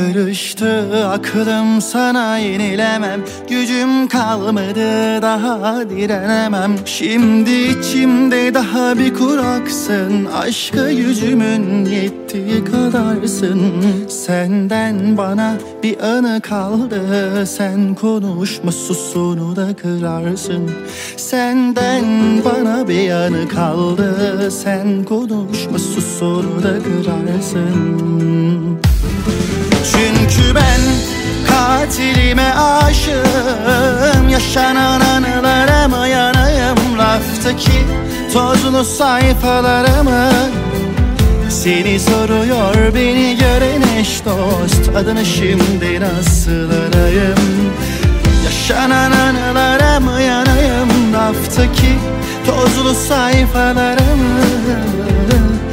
karıştı aklım sana yenilemem. Gücüm kalmadı daha direnemem. Şimdi içimde daha bir kuraksın. Aşka yüzümün yettiği kadarsın. Senden bana bir anı kaldı. Sen konuşma sus onu da kırarsın. Senden bana bir anı kaldı. Sen konuşma sus onu da kırarsın katilime aşığım Yaşanan anılara mı yanayım Laftaki tozlu sayfalarımı. Seni soruyor beni gören eş dost Adını şimdi nasıl arayım Yaşanan anılara mı yanayım Laftaki tozlu sayfalarımı.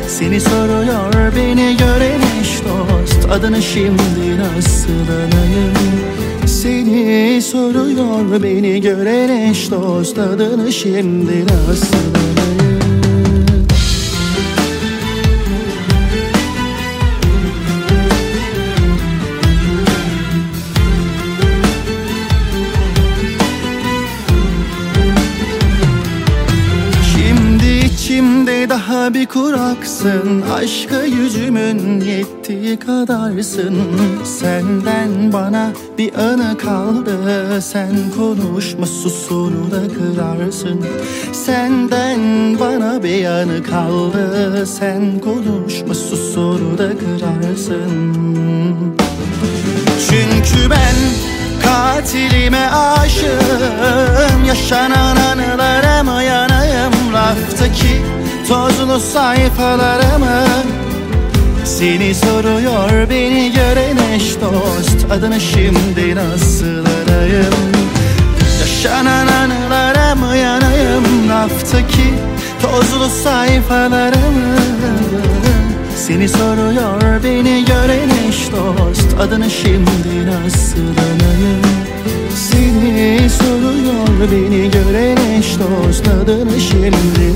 Seni soruyor beni gören eş dost Adını şimdi nasıl anayım Seni soruyor beni gören eş dost Adını şimdi nasıl? anayım daha bir kuraksın Aşka yüzümün yettiği kadarsın. Senden bana bir anı kaldı Sen konuşma sus onu da kırarsın. Senden bana bir anı kaldı Sen konuşma sus onu da kırarsın. Çünkü ben katilime aşığım Yaşanan anılara tozlu sayfalarımı Seni soruyor beni gören eş dost. Adını şimdi nasıl arayım Yaşanan anılara mı yanayım? Raftaki tozlu sayfalarımı Seni soruyor beni gören eş dost. Adını şimdi nasıl anayım Seni soruyor beni gören eş dost. Adını şimdi